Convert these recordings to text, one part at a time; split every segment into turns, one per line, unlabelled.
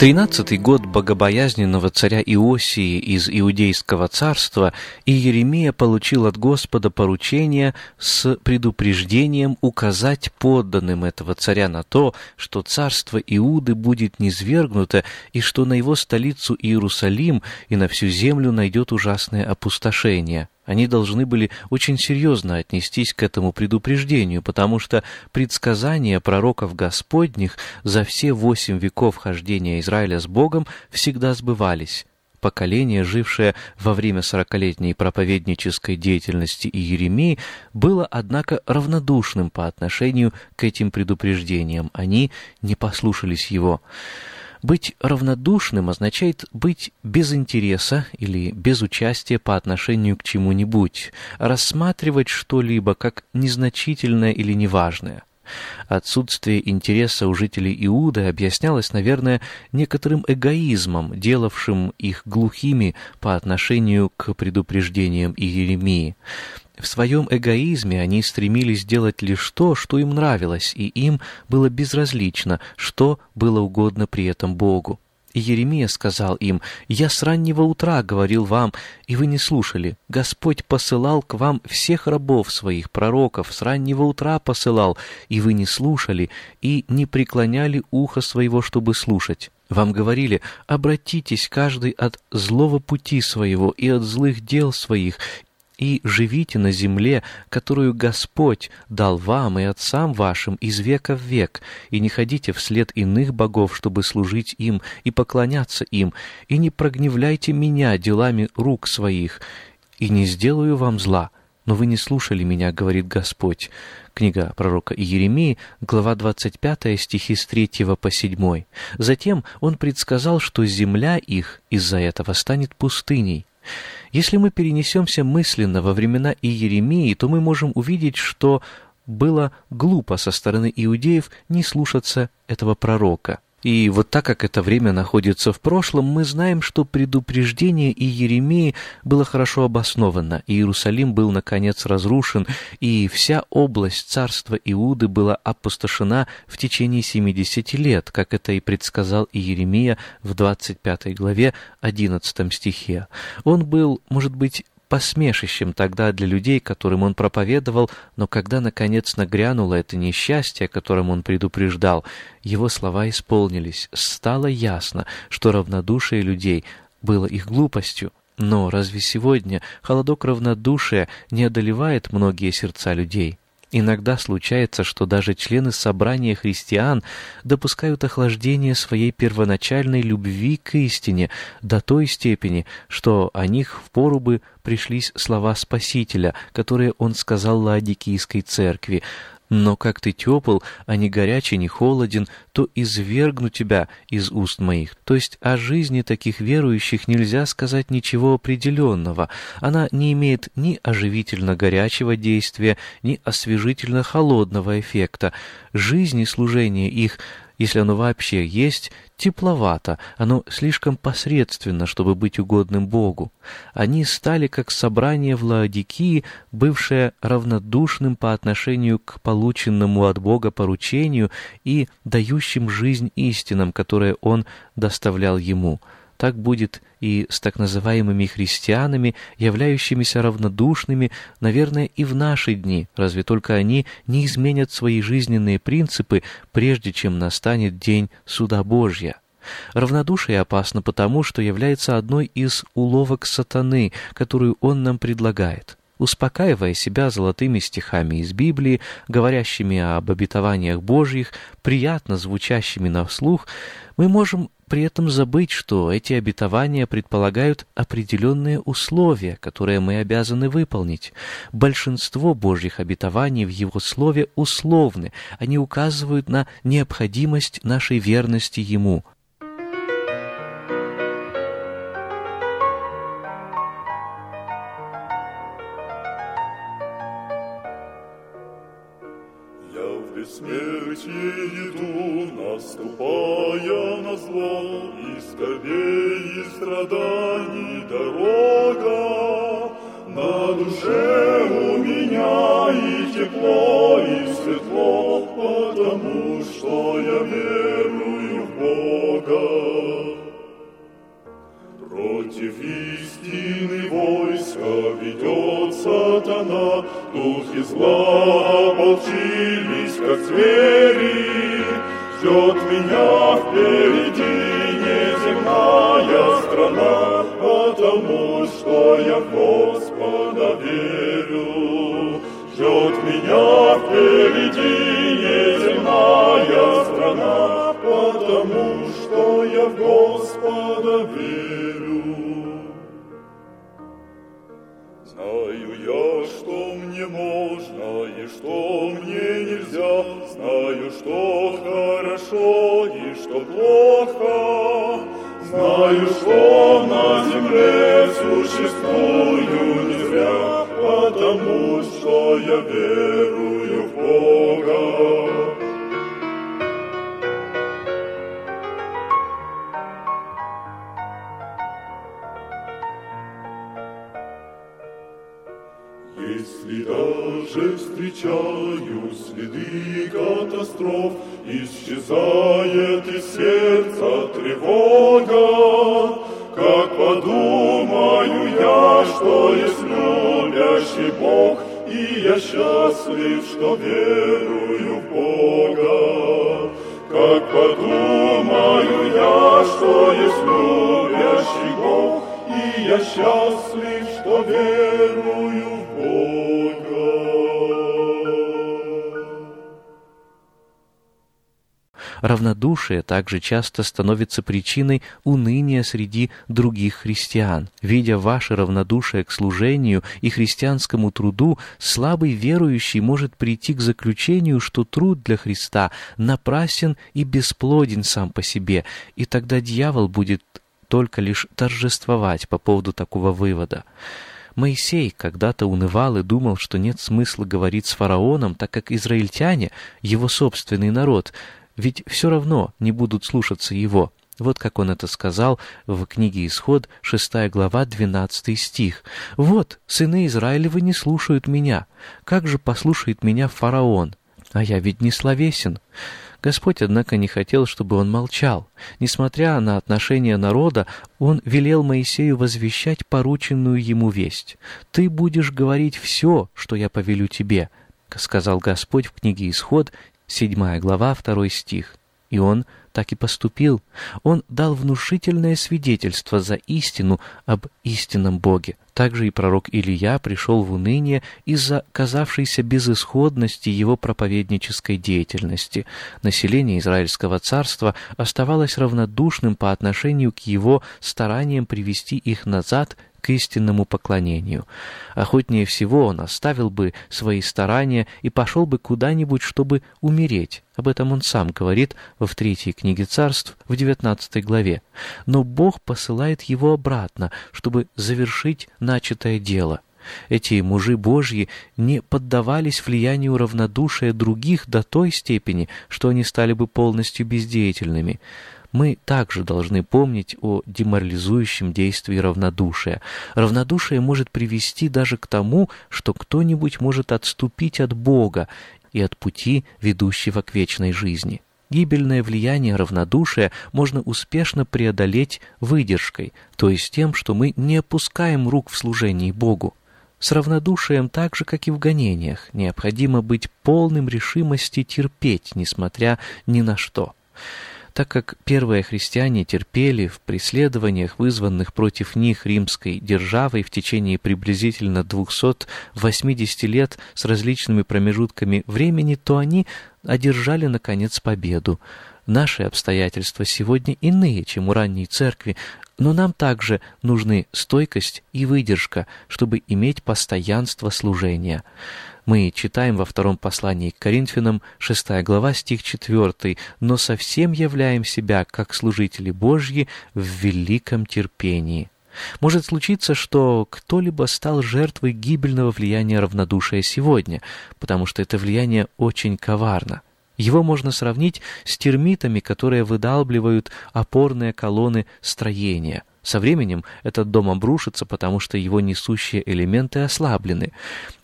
Тринадцатый год богобоязненного царя Иосии из Иудейского царства Иеремия получил от Господа поручение с предупреждением указать подданным этого царя на то, что царство Иуды будет низвергнуто и что на его столицу Иерусалим и на всю землю найдет ужасное опустошение. Они должны были очень серьезно отнестись к этому предупреждению, потому что предсказания пророков Господних за все восемь веков хождения Израиля с Богом всегда сбывались. Поколение, жившее во время сорокалетней проповеднической деятельности Иеремии, было, однако, равнодушным по отношению к этим предупреждениям. Они не послушались его. Быть равнодушным означает быть без интереса или без участия по отношению к чему-нибудь, рассматривать что-либо как незначительное или неважное. Отсутствие интереса у жителей Иуды объяснялось, наверное, некоторым эгоизмом, делавшим их глухими по отношению к предупреждениям Иеремии. В своем эгоизме они стремились делать лишь то, что им нравилось, и им было безразлично, что было угодно при этом Богу. И Еремия сказал им, «Я с раннего утра говорил вам, и вы не слушали. Господь посылал к вам всех рабов своих, пророков, с раннего утра посылал, и вы не слушали, и не преклоняли ухо своего, чтобы слушать». Вам говорили, обратитесь каждый от злого пути своего и от злых дел своих, и живите на земле, которую Господь дал вам и отцам вашим из века в век, и не ходите вслед иных богов, чтобы служить им и поклоняться им, и не прогневляйте меня делами рук своих, и не сделаю вам зла. Но вы не слушали меня, говорит Господь. Книга пророка Иеремии, глава 25, стихи с 3 по 7. Затем он предсказал, что земля их из-за этого станет пустыней. Если мы перенесемся мысленно во времена Иеремии, то мы можем увидеть, что было глупо со стороны иудеев не слушаться этого пророка. И вот так как это время находится в прошлом, мы знаем, что предупреждение Иеремии было хорошо обосновано. Иерусалим был, наконец, разрушен, и вся область царства Иуды была опустошена в течение 70 лет, как это и предсказал Иеремия в 25 главе 11 стихе. Он был, может быть, посмешищем тогда для людей, которым он проповедовал, но когда, наконец, нагрянуло это несчастье, о котором он предупреждал, его слова исполнились. Стало ясно, что равнодушие людей было их глупостью. Но разве сегодня холодок равнодушия не одолевает многие сердца людей? Иногда случается, что даже члены собрания христиан допускают охлаждение своей первоначальной любви к истине до той степени, что о них впору бы пришлись слова Спасителя, которые он сказал Ладикийской церкви но как ты тепл, а не горячий, не холоден, то извергну тебя из уст моих. То есть о жизни таких верующих нельзя сказать ничего определенного. Она не имеет ни оживительно-горячего действия, ни освежительно-холодного эффекта. Жизнь и служение их если оно вообще есть, тепловато, оно слишком посредственно, чтобы быть угодным Богу. Они стали как собрание в Лаодикии, бывшее равнодушным по отношению к полученному от Бога поручению и дающим жизнь истинам, которые Он доставлял ему. Так будет и с так называемыми христианами, являющимися равнодушными, наверное, и в наши дни, разве только они не изменят свои жизненные принципы, прежде чем настанет день суда Божья. Равнодушие опасно потому, что является одной из уловок сатаны, которую он нам предлагает успокаивая себя золотыми стихами из Библии, говорящими об обетованиях Божьих, приятно звучащими на вслух, мы можем при этом забыть, что эти обетования предполагают определенные условия, которые мы обязаны выполнить. Большинство Божьих обетований в Его Слове условны, они указывают на необходимость нашей верности Ему.
Бессмертие иду, наступая на зло, И скорбей и страданий дорога. На душе у меня и тепло, и светло, Потому что я верую Против истины войска ведет сатана, Духи зла ополчились, как звери. Ждет меня впереди неземная страна, Потому что я Господа верю. Ждет меня впереди неземная страна, Потому что я в Господа верю. Я, что мне можно и что мне нельзя, Знаю, что хорошо и что плохо, Знаю, что на земле существую не зря, Потому что я верую даже встречаю следы катастроф, Исчезает из сердца тревога. Как подумаю я, что есть любящий Бог, И я счастлив, что верую в Бога. Как подумаю я, что есть любящий Бог, И я счастлив, что верую
Равнодушие также часто становится причиной уныния среди других христиан. Видя ваше равнодушие к служению и христианскому труду, слабый верующий может прийти к заключению, что труд для Христа напрасен и бесплоден сам по себе, и тогда дьявол будет только лишь торжествовать по поводу такого вывода. Моисей когда-то унывал и думал, что нет смысла говорить с фараоном, так как израильтяне, его собственный народ, ведь все равно не будут слушаться его. Вот как он это сказал в книге «Исход», 6 глава, 12 стих. «Вот, сыны Израилевы не слушают меня. Как же послушает меня фараон? А я ведь не словесен». Господь, однако, не хотел, чтобы он молчал. Несмотря на отношение народа, он велел Моисею возвещать порученную ему весть. «Ты будешь говорить все, что я повелю тебе», — сказал Господь в книге «Исход», 7 глава, 2 стих. И он так и поступил. Он дал внушительное свидетельство за истину об истинном Боге. Также и пророк Илия пришел в уныние из-за казавшейся безысходности его проповеднической деятельности. Население Израильского царства оставалось равнодушным по отношению к его стараниям привести их назад к истинному поклонению. Охотнее всего он оставил бы свои старания и пошел бы куда-нибудь, чтобы умереть. Об этом он сам говорит во в третьей книге царств в девятнадцатой главе. Но Бог посылает его обратно, чтобы завершить начатое дело. Эти мужи Божьи не поддавались влиянию равнодушия других до той степени, что они стали бы полностью бездеятельными. Мы также должны помнить о деморализующем действии равнодушия. Равнодушие может привести даже к тому, что кто-нибудь может отступить от Бога и от пути, ведущего к вечной жизни. Гибельное влияние равнодушия можно успешно преодолеть выдержкой, то есть тем, что мы не опускаем рук в служении Богу. С равнодушием так же, как и в гонениях, необходимо быть полным решимости терпеть, несмотря ни на что. Так как первые христиане терпели в преследованиях, вызванных против них римской державой в течение приблизительно 280 лет с различными промежутками времени, то они одержали, наконец, победу. Наши обстоятельства сегодня иные, чем у ранней церкви, но нам также нужны стойкость и выдержка, чтобы иметь постоянство служения. Мы читаем во втором послании к Коринфянам, 6 глава, стих 4, «Но совсем являем себя, как служители Божьи, в великом терпении». Может случиться, что кто-либо стал жертвой гибельного влияния равнодушия сегодня, потому что это влияние очень коварно. Его можно сравнить с термитами, которые выдалбливают опорные колонны строения. Со временем этот дом обрушится, потому что его несущие элементы ослаблены.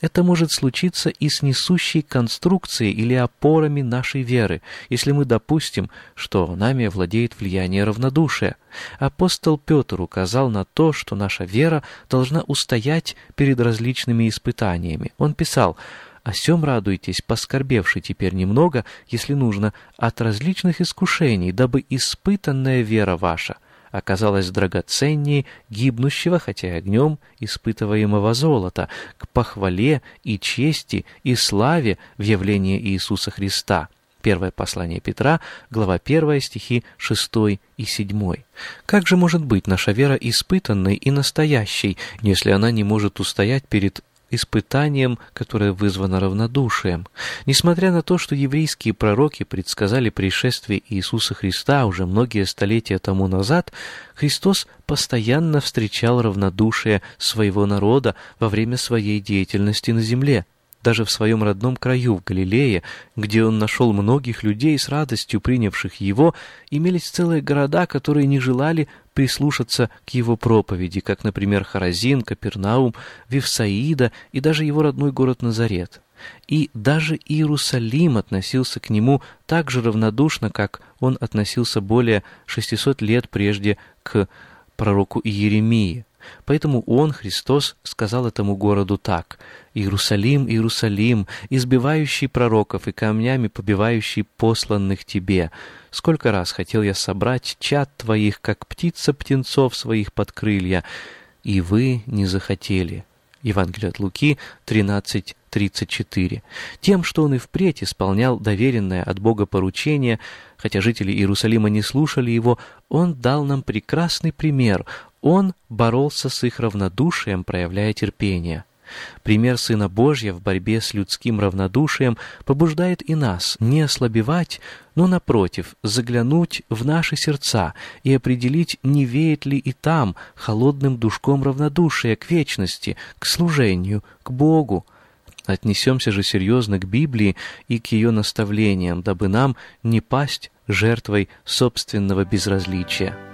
Это может случиться и с несущей конструкцией или опорами нашей веры, если мы допустим, что нами владеет влияние равнодушия. Апостол Петр указал на то, что наша вера должна устоять перед различными испытаниями. Он писал о сем радуйтесь, поскорбевши теперь немного, если нужно, от различных искушений, дабы испытанная вера ваша оказалась драгоценнее гибнущего, хотя огнем, испытываемого золота, к похвале и чести и славе в явлении Иисуса Христа. Первое послание Петра, глава 1, стихи 6 и 7. Как же может быть наша вера испытанной и настоящей, если она не может устоять перед испытанием, которое вызвано равнодушием. Несмотря на то, что еврейские пророки предсказали пришествие Иисуса Христа уже многие столетия тому назад, Христос постоянно встречал равнодушие своего народа во время своей деятельности на земле. Даже в своем родном краю, в Галилее, где он нашел многих людей с радостью принявших его, имелись целые города, которые не желали прислушаться к его проповеди, как, например, Харазин, Капернаум, Вифсаида и даже его родной город Назарет. И даже Иерусалим относился к нему так же равнодушно, как он относился более 600 лет прежде к пророку Иеремии. Поэтому он, Христос, сказал этому городу так «Иерусалим, Иерусалим, избивающий пророков и камнями побивающий посланных тебе, сколько раз хотел я собрать чад твоих, как птица птенцов своих под крылья, и вы не захотели». Евангелие от Луки 13.34. Тем, что он и впредь исполнял доверенное от Бога поручение, хотя жители Иерусалима не слушали его, он дал нам прекрасный пример. Он боролся с их равнодушием, проявляя терпение. Пример Сына Божья в борьбе с людским равнодушием побуждает и нас не ослабевать, но, напротив, заглянуть в наши сердца и определить, не веет ли и там холодным душком равнодушия к вечности, к служению, к Богу. Отнесемся же серьезно к Библии и к ее наставлениям, дабы нам не пасть жертвой собственного безразличия.